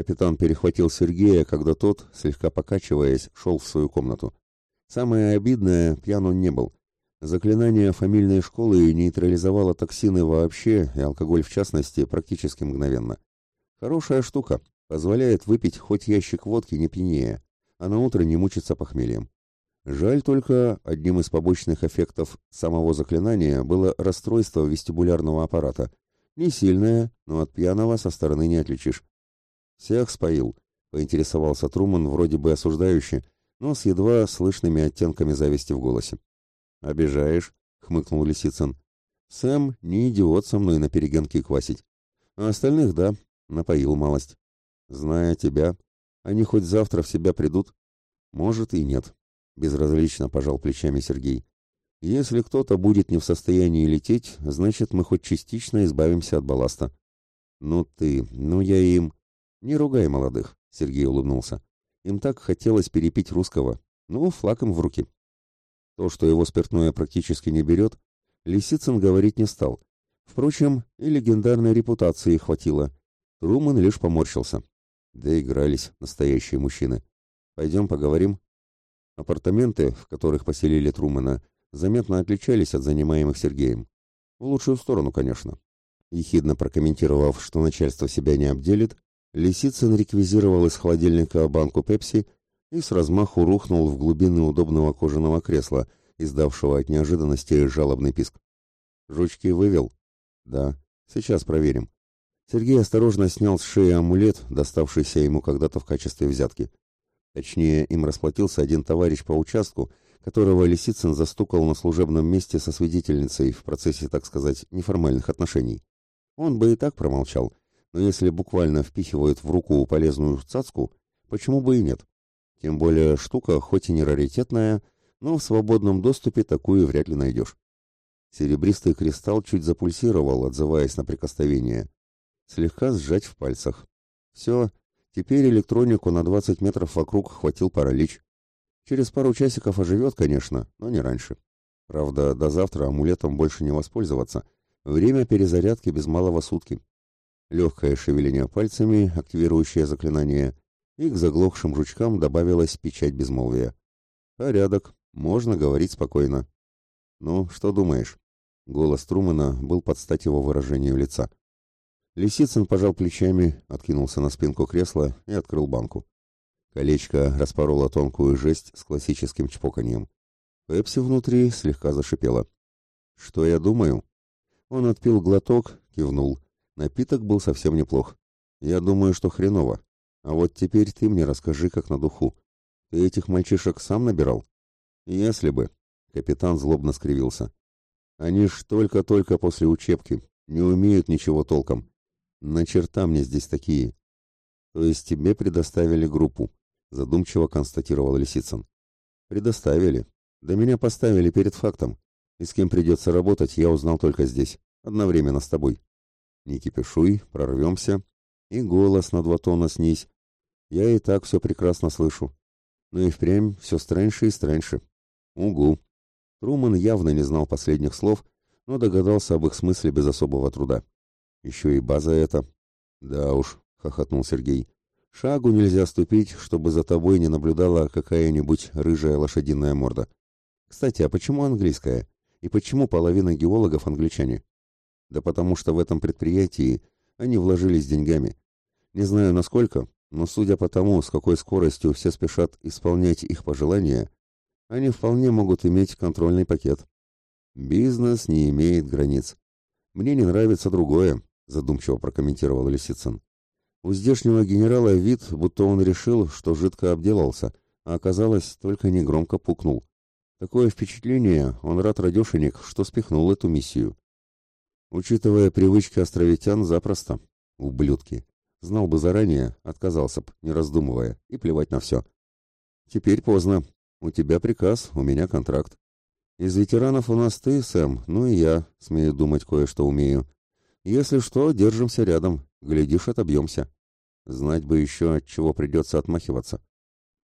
Капитан перехватил Сергея, когда тот, слегка покачиваясь, шел в свою комнату. Самое обидное, пьян он не был. Заклинание фамильной школы нейтрализовало токсины вообще и алкоголь в частности практически мгновенно. Хорошая штука, позволяет выпить хоть ящик водки не пьянее, а на утро не мучиться похмельем. Жаль только, одним из побочных эффектов самого заклинания было расстройство вестибулярного аппарата. Не сильное, но от пьяного со стороны не отличишь. «Всех споил», — поинтересовался Труман вроде бы осуждающе, но с едва слышными оттенками зависти в голосе. «Обижаешь», — хмыкнул Лисицын. «Сэм не идиот со мной на перегонки квасить. А остальных, да, напоил малость. Зная тебя, они хоть завтра в себя придут?» «Может и нет», — безразлично пожал плечами Сергей. «Если кто-то будет не в состоянии лететь, значит, мы хоть частично избавимся от балласта». «Ну ты, ну я им...» «Не ругай молодых», — Сергей улыбнулся. «Им так хотелось перепить русского. Ну, флаг им в руки». То, что его спиртное практически не берет, Лисицын говорить не стал. Впрочем, и легендарной репутации хватило. Труман лишь поморщился. Да игрались настоящие мужчины. Пойдем поговорим. Апартаменты, в которых поселили Трумана, заметно отличались от занимаемых Сергеем. В лучшую сторону, конечно. Ехидно прокомментировав, что начальство себя не обделит, Лисицын реквизировал из холодильника банку пепси и с размаху рухнул в глубины удобного кожаного кресла, издавшего от неожиданности жалобный писк. «Жучки вывел?» «Да. Сейчас проверим». Сергей осторожно снял с шеи амулет, доставшийся ему когда-то в качестве взятки. Точнее, им расплатился один товарищ по участку, которого Лисицын застукал на служебном месте со свидетельницей в процессе, так сказать, неформальных отношений. Он бы и так промолчал, но если буквально впихивают в руку полезную цацку, почему бы и нет? Тем более штука, хоть и не раритетная, но в свободном доступе такую вряд ли найдешь. Серебристый кристалл чуть запульсировал, отзываясь на прикосновение. Слегка сжать в пальцах. Все, теперь электронику на 20 метров вокруг хватил паралич. Через пару часиков оживет, конечно, но не раньше. Правда, до завтра амулетом больше не воспользоваться. Время перезарядки без малого сутки легкое шевеление пальцами, активирующее заклинание, и к заглохшим жучкам добавилась печать безмолвия. Порядок, можно говорить спокойно. «Ну, что думаешь?» Голос Трумана был под стать его выражению лица. Лисицын пожал плечами, откинулся на спинку кресла и открыл банку. Колечко распороло тонкую жесть с классическим чпоканьем. Пепси внутри слегка зашипела. «Что я думаю?» Он отпил глоток, кивнул. Напиток был совсем неплох. Я думаю, что хреново. А вот теперь ты мне расскажи, как на духу. Ты этих мальчишек сам набирал? Если бы. Капитан злобно скривился. Они ж только-только после учебки. Не умеют ничего толком. На черта мне здесь такие. То есть тебе предоставили группу, задумчиво констатировал Лисицын. Предоставили. Да меня поставили перед фактом. И с кем придется работать, я узнал только здесь, одновременно с тобой. Не кипишуй, прорвемся. И голос на два тона снизь. Я и так все прекрасно слышу. Ну и впрямь все страньше и страньше. Угу. Труман явно не знал последних слов, но догадался об их смысле без особого труда. Еще и база эта. Да уж, хохотнул Сергей. Шагу нельзя ступить, чтобы за тобой не наблюдала какая-нибудь рыжая лошадиная морда. Кстати, а почему английская? И почему половина геологов англичане? Да потому что в этом предприятии они вложились деньгами. Не знаю насколько, но судя по тому, с какой скоростью все спешат исполнять их пожелания, они вполне могут иметь контрольный пакет. Бизнес не имеет границ. Мне не нравится другое, задумчиво прокомментировал Лисицын. У здешнего генерала вид, будто он решил, что жидко обделался, а оказалось, только негромко пукнул. Такое впечатление, он рад радешенек, что спихнул эту миссию. Учитывая привычки островитян, запросто. Ублюдки. Знал бы заранее, отказался б, не раздумывая, и плевать на все. Теперь поздно. У тебя приказ, у меня контракт. Из ветеранов у нас ты, Сэм, ну и я, смею думать, кое-что умею. Если что, держимся рядом, глядишь, отобьемся. Знать бы еще, от чего придется отмахиваться.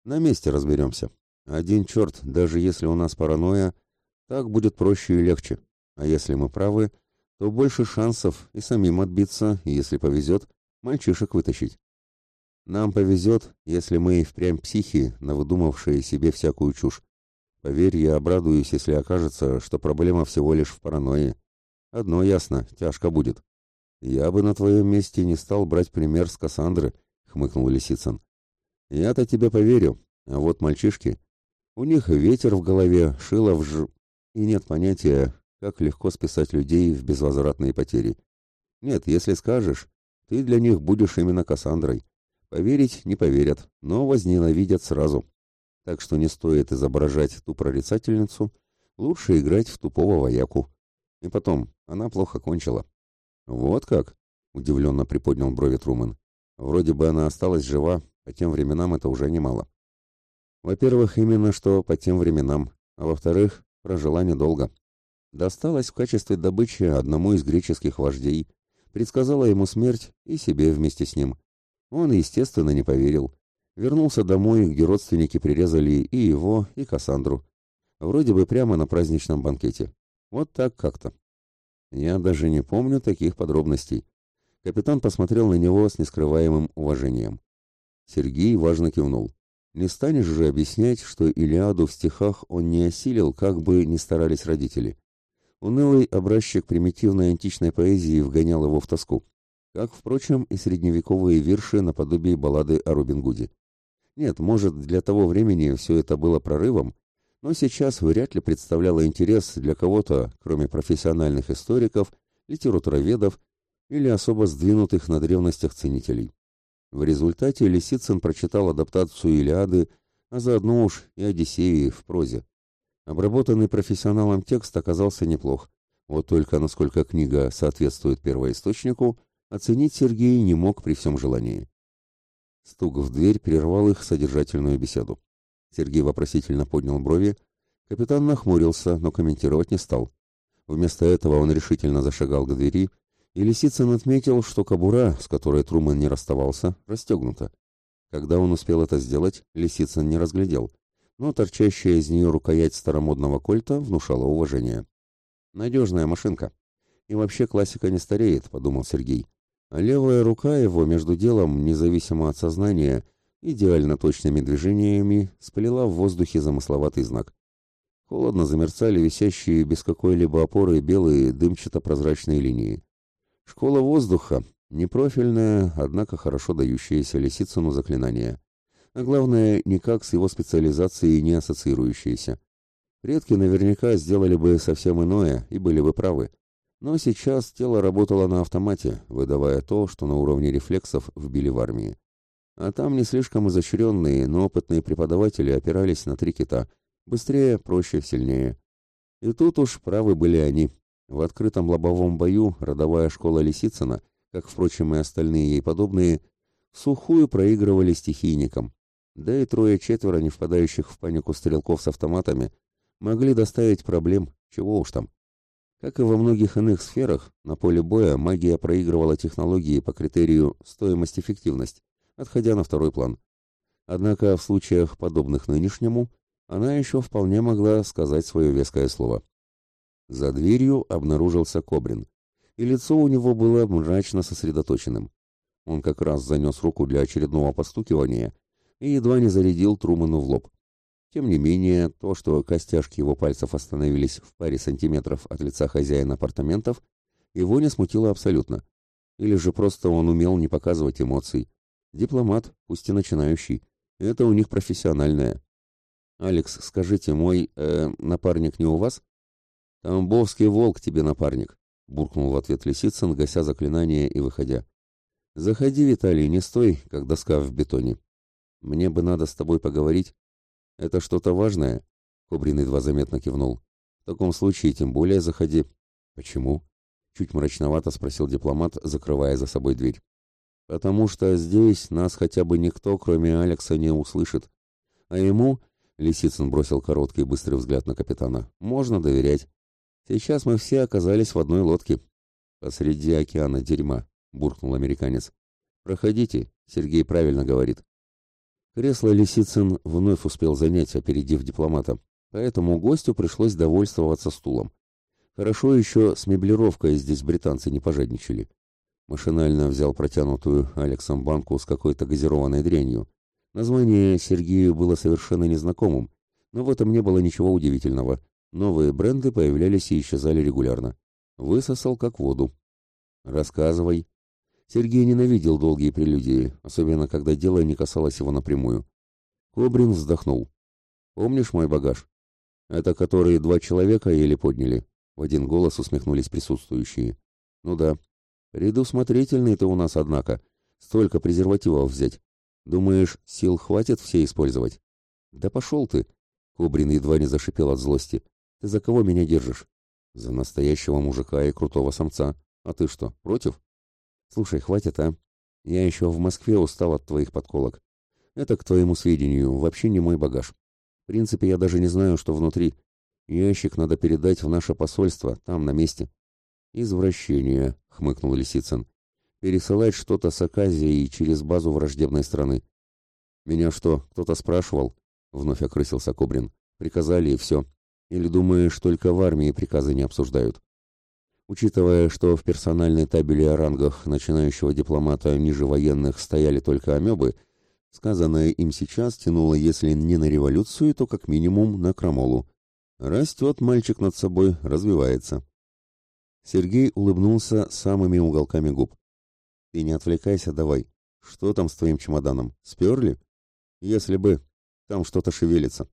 На месте разберемся. Один черт, даже если у нас паранойя, так будет проще и легче. А если мы правы, то больше шансов и самим отбиться, и, если повезет, мальчишек вытащить. Нам повезет, если мы и впрямь психи, навыдумавшие себе всякую чушь. Поверь, я обрадуюсь, если окажется, что проблема всего лишь в паранойе. Одно ясно, тяжко будет. Я бы на твоем месте не стал брать пример с Кассандры, хмыкнул Лисицын. Я-то тебе поверю, а вот мальчишки... У них ветер в голове, шило в ж... И нет понятия, как легко списать людей в безвозвратные потери. Нет, если скажешь, ты для них будешь именно Кассандрой. Поверить не поверят, но возненавидят сразу. Так что не стоит изображать ту прорицательницу, лучше играть в тупого вояку. И потом, она плохо кончила. Вот как? Удивленно приподнял брови Труман. Вроде бы она осталась жива, по тем временам это уже немало. Во-первых, именно что по тем временам, а во-вторых, прожила недолго. Досталась в качестве добычи одному из греческих вождей, предсказала ему смерть и себе вместе с ним. Он, естественно, не поверил. Вернулся домой, где родственники прирезали и его, и Кассандру. Вроде бы прямо на праздничном банкете. Вот так как-то. Я даже не помню таких подробностей. Капитан посмотрел на него с нескрываемым уважением. Сергей важно кивнул. Не станешь же объяснять, что Илиаду в стихах он не осилил, как бы ни старались родители. Унылый образчик примитивной античной поэзии вгонял его в тоску как, впрочем, и средневековые вирши наподобие баллады о Робин Гуде. Нет, может, для того времени все это было прорывом, но сейчас вряд ли представляло интерес для кого-то, кроме профессиональных историков, литературоведов или особо сдвинутых на древностях ценителей. В результате Лисицын прочитал адаптацию Илиады, а заодно уж и Одиссеи в прозе. Обработанный профессионалом текст оказался неплох, вот только насколько книга соответствует первоисточнику, оценить Сергей не мог при всем желании. Стук в дверь прервал их содержательную беседу. Сергей вопросительно поднял брови. Капитан нахмурился, но комментировать не стал. Вместо этого он решительно зашагал к двери, и Лисицын отметил, что кобура, с которой Труман не расставался, расстегнута. Когда он успел это сделать, Лисицын не разглядел, но торчащая из нее рукоять старомодного кольта внушала уважение. «Надежная машинка. И вообще классика не стареет», — подумал Сергей. А левая рука его между делом, независимо от сознания, идеально точными движениями сплела в воздухе замысловатый знак. Холодно замерцали висящие без какой-либо опоры белые дымчато-прозрачные линии. Школа воздуха, непрофильная, однако хорошо дающаяся Лисицыну заклинание. А главное, никак с его специализацией не ассоциирующаяся. Предки наверняка сделали бы совсем иное и были бы правы. Но сейчас тело работало на автомате, выдавая то, что на уровне рефлексов вбили в армии. А там не слишком изощренные, но опытные преподаватели опирались на три кита. Быстрее, проще, сильнее. И тут уж правы были они. В открытом лобовом бою родовая школа Лисицына, как, впрочем, и остальные ей подобные, сухую проигрывали стихийникам. Да и трое-четверо не впадающих в панику стрелков с автоматами могли доставить проблем, чего уж там. Как и во многих иных сферах, на поле боя магия проигрывала технологии по критерию стоимость-эффективность, отходя на второй план. Однако в случаях, подобных нынешнему, она еще вполне могла сказать свое веское слово. За дверью обнаружился Кобрин, и лицо у него было мрачно сосредоточенным. Он как раз занес руку для очередного постукивания и едва не зарядил Труману в лоб. Тем не менее, то, что костяшки его пальцев остановились в паре сантиметров от лица хозяина апартаментов, его не смутило абсолютно. Или же просто он умел не показывать эмоций. Дипломат, пусть и начинающий. Это у них профессиональное. «Алекс, скажите, мой э, напарник не у вас?» «Тамбовский волк тебе напарник», — буркнул в ответ Лисицын, гася заклинание и выходя. «Заходи, Виталий, не стой, как доска в бетоне. Мне бы надо с тобой поговорить». «Это что-то важное?» Кобрин едва заметно кивнул. «В таком случае тем более заходи». «Почему?» Чуть мрачновато спросил дипломат, закрывая за собой дверь. «Потому что здесь нас хотя бы никто, кроме Алекса, не услышит. А ему...» Лисицын бросил короткий быстрый взгляд на капитана. «Можно доверять. Сейчас мы все оказались в одной лодке». «Посреди океана дерьма», — буркнул американец. «Проходите», — Сергей правильно говорит. Кресло Лисицын вновь успел занять, опередив дипломата, поэтому гостю пришлось довольствоваться стулом. Хорошо еще с меблировкой здесь британцы не пожадничали. Машинально взял протянутую Алексом банку с какой-то газированной дрянью. Название Сергею было совершенно незнакомым, но в этом не было ничего удивительного. Новые бренды появлялись и исчезали регулярно. Высосал как воду. «Рассказывай». Сергей ненавидел долгие прелюдии, особенно когда дело не касалось его напрямую. Кобрин вздохнул. «Помнишь мой багаж? Это которые два человека еле подняли?» В один голос усмехнулись присутствующие. «Ну да, Предусмотрительный ты у нас, однако. Столько презервативов взять. Думаешь, сил хватит все использовать? Да пошел ты. Кобрин едва не зашипел от злости. Ты за кого меня держишь? За настоящего мужика и крутого самца. А ты что, против? Слушай, хватит, а? Я еще в Москве устал от твоих подколок. Это, к твоему сведению, вообще не мой багаж. В принципе, я даже не знаю, что внутри. Ящик надо передать в наше посольство, там, на месте. «Извращение», — хмыкнул Лисицын. «Пересылать что-то с Аказией через базу враждебной страны». «Меня что, кто-то спрашивал?» — вновь окрысился Кобрин. «Приказали и все. Или думаешь, только в армии приказы не обсуждают?» Учитывая, что в персональной табели о рангах начинающего дипломата ниже военных стояли только амебы, сказанное им сейчас тянуло, если не на революцию, то как минимум на крамолу. Растет мальчик над собой, развивается. Сергей улыбнулся самыми уголками губ. «Ты не отвлекайся давай. Что там с твоим чемоданом? Сперли?» «Если бы. Там что-то шевелится».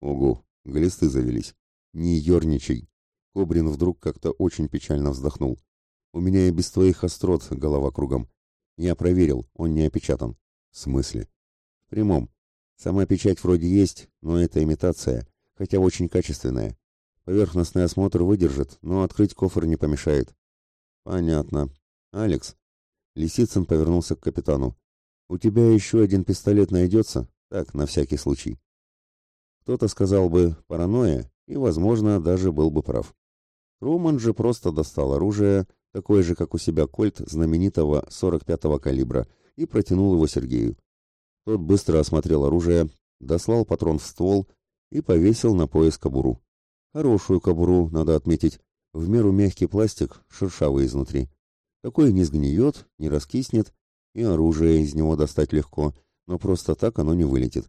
«Ого, глисты завелись. Не ерничай». Кобрин вдруг как-то очень печально вздохнул. «У меня и без твоих острот голова кругом. Я проверил, он не опечатан». «В смысле?» «В прямом. Сама печать вроде есть, но это имитация, хотя очень качественная. Поверхностный осмотр выдержит, но открыть кофр не помешает. Понятно. Алекс. Лисицын повернулся к капитану. У тебя еще один пистолет найдется? Так, на всякий случай. Кто-то сказал бы паранойя, и, возможно, даже был бы прав. Руман же просто достал оружие, такое же, как у себя кольт знаменитого 45-го калибра, и протянул его Сергею. Тот быстро осмотрел оружие, дослал патрон в ствол и повесил на пояс кобуру. Хорошую кобуру, надо отметить. В меру мягкий пластик, шершавый изнутри. Такой не сгниет, не раскиснет, и оружие из него достать легко, но просто так оно не вылетит.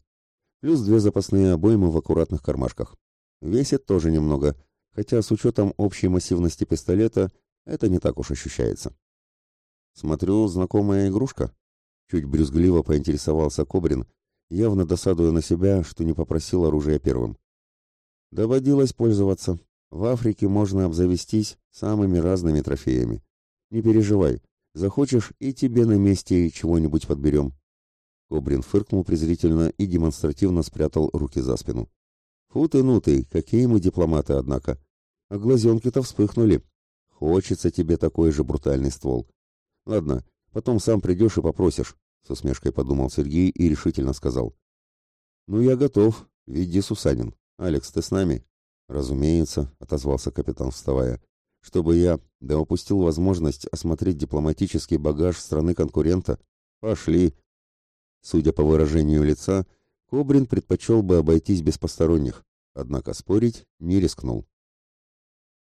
Плюс две запасные обоймы в аккуратных кармашках. Весит тоже немного, хотя с учетом общей массивности пистолета это не так уж ощущается. Смотрю, знакомая игрушка. Чуть брюзгливо поинтересовался Кобрин, явно досадуя на себя, что не попросил оружия первым. Доводилось пользоваться. В Африке можно обзавестись самыми разными трофеями. Не переживай, захочешь, и тебе на месте чего-нибудь подберем. Кобрин фыркнул презрительно и демонстративно спрятал руки за спину. Фу ты, ну ты, какие мы дипломаты, однако. А глазенки-то вспыхнули. Хочется тебе такой же брутальный ствол. Ладно, потом сам придешь и попросишь, с усмешкой подумал Сергей и решительно сказал. Ну, я готов, веди Сусанин. «Алекс, ты с нами?» «Разумеется», — отозвался капитан, вставая. «Чтобы я, да упустил возможность осмотреть дипломатический багаж страны конкурента? Пошли!» Судя по выражению лица, Кобрин предпочел бы обойтись без посторонних, однако спорить не рискнул.